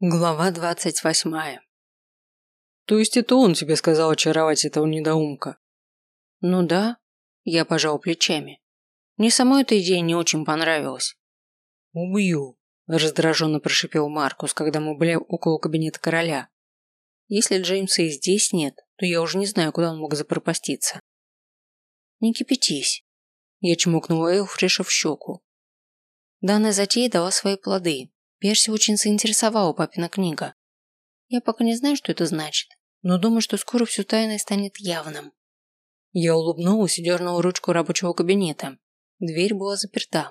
Глава двадцать восьмая. То есть это он тебе сказал очаровать этого недоумка? Ну да, я пожал плечами. Мне самой эта идея не очень понравилась. Убью, раздраженно прошипел Маркус, когда мы были около кабинета короля. Если Джеймса и здесь нет, то я уже не знаю, куда он мог запропаститься. Не кипятись. Я чмокнула Элфриша в щеку. Данная затея дала свои плоды. Перси очень заинтересовала папина книга. Я пока не знаю, что это значит, но думаю, что скоро все тайное станет явным. Я улыбнулась и дернула ручку рабочего кабинета. Дверь была заперта.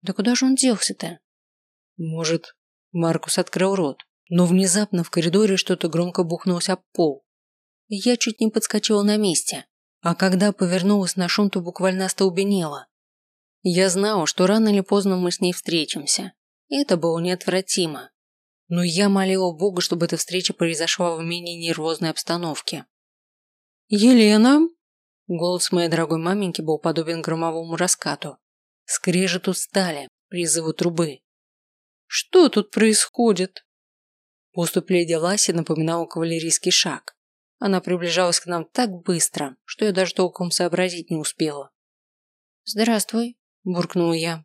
Да куда же он делся-то? Может, Маркус открыл рот, но внезапно в коридоре что-то громко бухнулось об пол. Я чуть не подскочила на месте, а когда повернулась на шум, то буквально остолбенела. Я знала, что рано или поздно мы с ней встретимся. Это было неотвратимо. Но я молила Бога, чтобы эта встреча произошла в менее нервозной обстановке. «Елена!» Голос моей дорогой маменьки был подобен громовому раскату. Скрежету стали, призыву трубы. «Что тут происходит?» Поступ леди Ласи напоминал кавалерийский шаг. Она приближалась к нам так быстро, что я даже толком сообразить не успела. «Здравствуй», – буркнула я.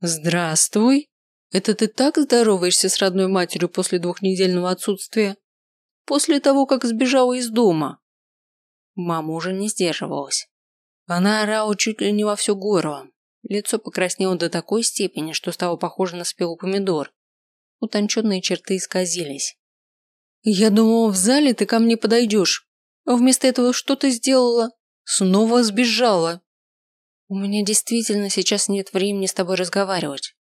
«Здравствуй? Это ты так здороваешься с родной матерью после двухнедельного отсутствия? После того, как сбежала из дома?» Мама уже не сдерживалась. Она орала чуть ли не во все горло. Лицо покраснело до такой степени, что стало похоже на спелый помидор. Утонченные черты исказились. «Я думала, в зале ты ко мне подойдешь, а вместо этого что ты сделала? Снова сбежала!» У меня действительно сейчас нет времени с тобой разговаривать.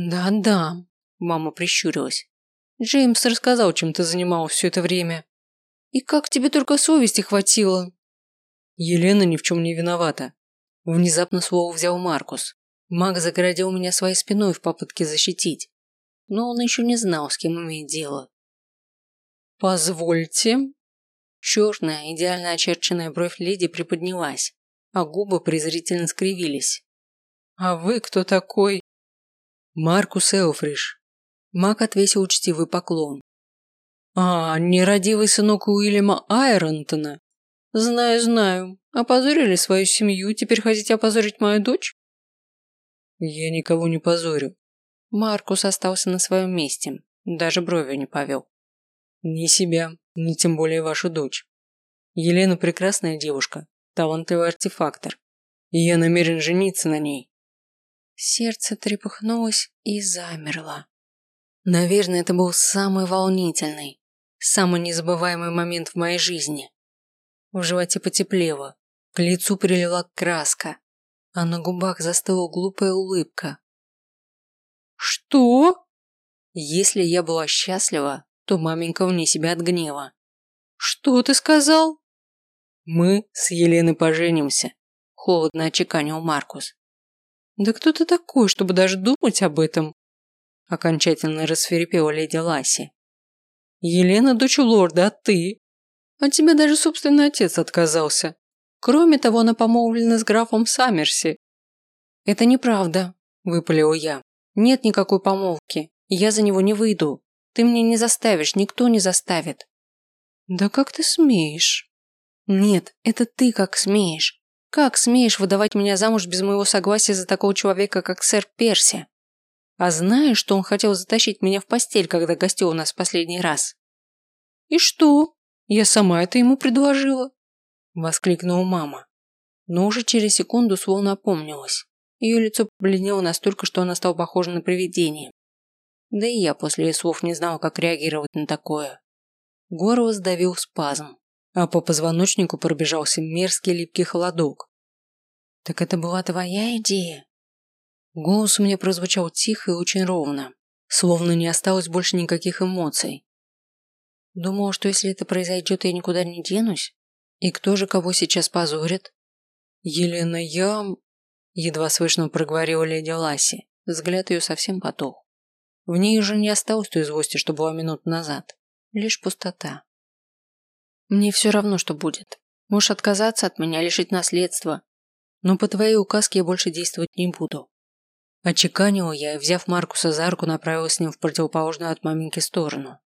Да-да, мама прищурилась. Джеймс рассказал, чем ты занималась все это время. И как тебе только совести хватило? Елена ни в чем не виновата. Внезапно слово взял Маркус. Маг загородил меня своей спиной в попытке защитить. Но он еще не знал, с кем имеет дело. «Позвольте». Черная, идеально очерченная бровь леди приподнялась а губы презрительно скривились. «А вы кто такой?» «Маркус Элфриш». Мак отвесил учтивый поклон. «А, нерадивый сынок Уильяма Айронтона? Знаю, знаю. Опозорили свою семью, теперь хотите опозорить мою дочь?» «Я никого не позорю». Маркус остался на своем месте, даже бровью не повел. «Ни себя, ни тем более вашу дочь. Елена прекрасная девушка, талантливый артефактор, и я намерен жениться на ней. Сердце трепыхнулось и замерло. Наверное, это был самый волнительный, самый незабываемый момент в моей жизни. В животе потеплело, к лицу прилила краска, а на губах застыла глупая улыбка. «Что?» Если я была счастлива, то маменька вне себя от гнева. «Что ты сказал?» «Мы с Еленой поженимся», – холодно очеканил Маркус. «Да кто ты такой, чтобы даже думать об этом?» Окончательно рассверепела леди Ласси. «Елена дочь лорда, а ты? От тебя даже собственный отец отказался. Кроме того, она помолвлена с графом Саммерси». «Это неправда», – выпалил я. «Нет никакой помолвки. Я за него не выйду. Ты мне не заставишь, никто не заставит». «Да как ты смеешь?» Нет, это ты как смеешь. Как смеешь выдавать меня замуж без моего согласия за такого человека, как сэр Перси? А знаешь, что он хотел затащить меня в постель, когда гостил у нас в последний раз? И что? Я сама это ему предложила. Воскликнула мама. Но уже через секунду словно опомнилась. Ее лицо побледнело настолько, что она стала похожа на привидение. Да и я после ее слов не знала, как реагировать на такое. Горло сдавил спазм а по позвоночнику пробежался мерзкий липкий холодок. «Так это была твоя идея?» Голос у меня прозвучал тихо и очень ровно, словно не осталось больше никаких эмоций. Думал, что если это произойдет, я никуда не денусь. И кто же кого сейчас позорит? Елена, я... Едва слышно проговорила леди Ласси. Взгляд ее совсем потух. В ней уже не осталось той злости, что была минут назад. Лишь пустота. Мне все равно, что будет. Можешь отказаться от меня, лишить наследства. Но по твоей указке я больше действовать не буду. Очеканила я взяв Маркуса за руку, направилась с ним в противоположную от маменьки сторону.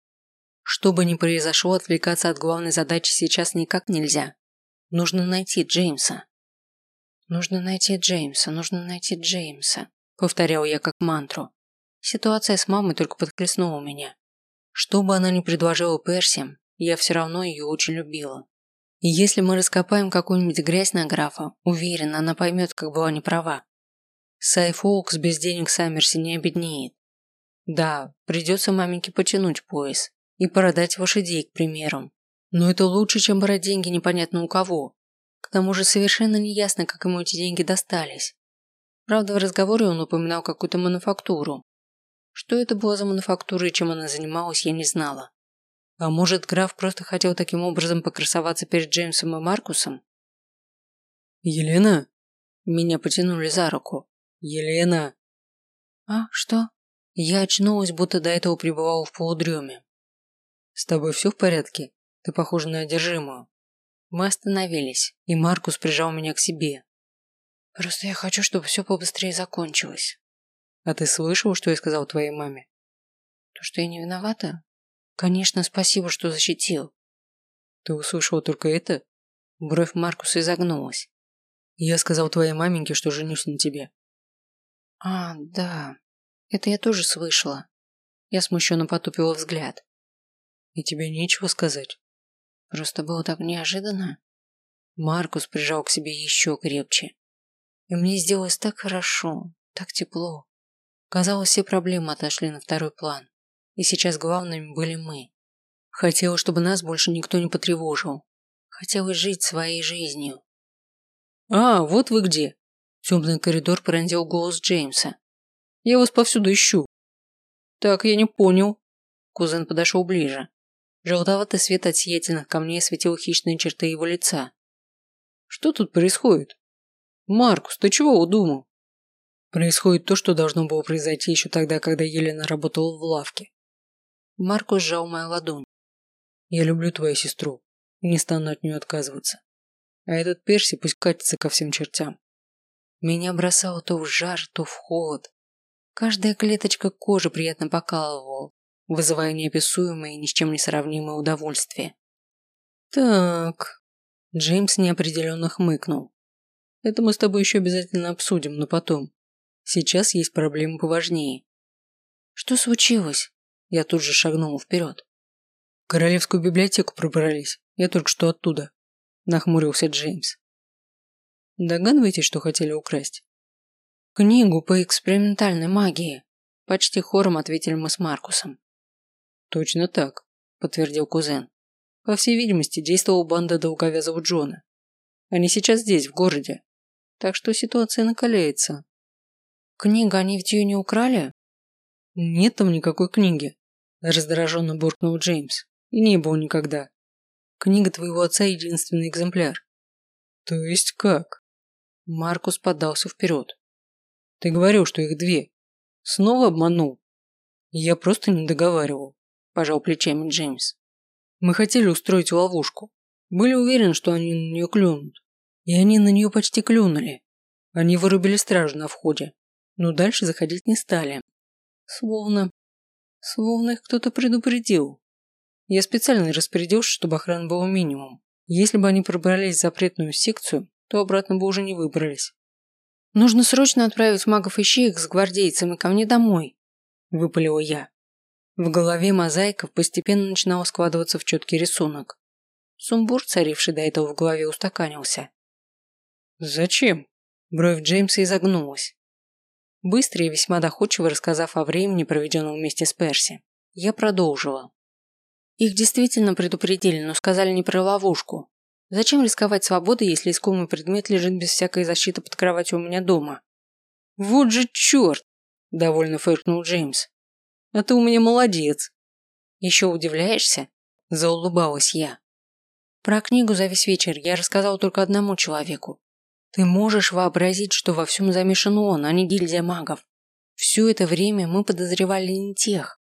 Что бы ни произошло, отвлекаться от главной задачи сейчас никак нельзя. Нужно найти Джеймса. Нужно найти Джеймса, нужно найти Джеймса, повторял я как мантру. Ситуация с мамой только подхлестнула меня. Что бы она ни предложила Перси, я все равно ее очень любила. И если мы раскопаем какую-нибудь грязь на графа, уверена, она поймет, как была неправа. Сайф Оукс без денег Саммерси не обеднеет. Да, придется маменьке потянуть пояс и продать лошадей, к примеру. Но это лучше, чем брать деньги непонятно у кого. К тому же совершенно неясно, как ему эти деньги достались. Правда, в разговоре он упоминал какую-то мануфактуру. Что это было за мануфактура и чем она занималась, я не знала. А может, граф просто хотел таким образом покрасоваться перед Джеймсом и Маркусом? «Елена?» Меня потянули за руку. «Елена!» «А, что?» Я очнулась, будто до этого пребывала в полудреме. «С тобой все в порядке? Ты похожа на одержимую». Мы остановились, и Маркус прижал меня к себе. «Просто я хочу, чтобы все побыстрее закончилось». «А ты слышал, что я сказал твоей маме?» «То, что я не виновата?» Конечно, спасибо, что защитил. Ты услышала только это? Бровь Маркуса изогнулась. Я сказал твоей маменьке, что женюсь на тебе. А, да. Это я тоже слышала. Я смущенно потупила взгляд. И тебе нечего сказать? Просто было так неожиданно. Маркус прижал к себе еще крепче. И мне сделалось так хорошо, так тепло. Казалось, все проблемы отошли на второй план. И сейчас главными были мы. Хотела, чтобы нас больше никто не потревожил. Хотелось жить своей жизнью. «А, вот вы где!» Темный коридор пронзил голос Джеймса. «Я вас повсюду ищу». «Так, я не понял». Кузен подошел ближе. Желтоватый свет от сиятельных камней осветил хищные черты его лица. «Что тут происходит?» «Маркус, ты чего удумал?» «Происходит то, что должно было произойти еще тогда, когда Елена работала в лавке. Марко сжал мою ладонь. «Я люблю твою сестру и не стану от нее отказываться. А этот Перси пусть катится ко всем чертям». Меня бросало то в жар, то в холод. Каждая клеточка кожи приятно покалывала, вызывая неописуемое и ни с чем не сравнимое удовольствие. «Так...» Джеймс неопределенно хмыкнул. «Это мы с тобой еще обязательно обсудим, но потом. Сейчас есть проблемы поважнее». «Что случилось?» Я тут же шагнул вперед. В королевскую библиотеку пробрались. Я только что оттуда. Нахмурился Джеймс. Догадываетесь, что хотели украсть? Книгу по экспериментальной магии. Почти хором ответили мы с Маркусом. Точно так, подтвердил кузен. По всей видимости, действовала банда долговязого Джона. Они сейчас здесь, в городе. Так что ситуация накаляется. Книга они ведь ее не украли? Нет там никакой книги. Раздраженно буркнул Джеймс. И не был никогда. Книга твоего отца единственный экземпляр. То есть как? Маркус подался вперед. Ты говорил, что их две. Снова обманул. Я просто не договаривал. Пожал плечами Джеймс. Мы хотели устроить ловушку. Были уверены, что они на нее клюнут. И они на нее почти клюнули. Они вырубили стражу на входе. Но дальше заходить не стали. Словно Словно их кто-то предупредил. Я специально распорядился, чтобы охрана была минимум. Если бы они пробрались в запретную секцию, то обратно бы уже не выбрались. «Нужно срочно отправить магов ищеек с гвардейцами ко мне домой», – выпалила я. В голове мозаиков постепенно начинал складываться в четкий рисунок. Сумбур, царивший до этого в голове, устаканился. «Зачем?» Бровь Джеймса изогнулась. Быстро и весьма доходчиво рассказав о времени, проведенном вместе с Перси, я продолжила. Их действительно предупредили, но сказали не про ловушку. Зачем рисковать свободой, если искомый предмет лежит без всякой защиты под кроватью у меня дома? Вот же черт! Довольно фыркнул Джеймс. А ты у меня молодец. Еще удивляешься? Заулыбалась я. Про книгу за весь вечер я рассказал только одному человеку. Ты можешь вообразить, что во всем замешан он, а не гильдия магов. Все это время мы подозревали не тех.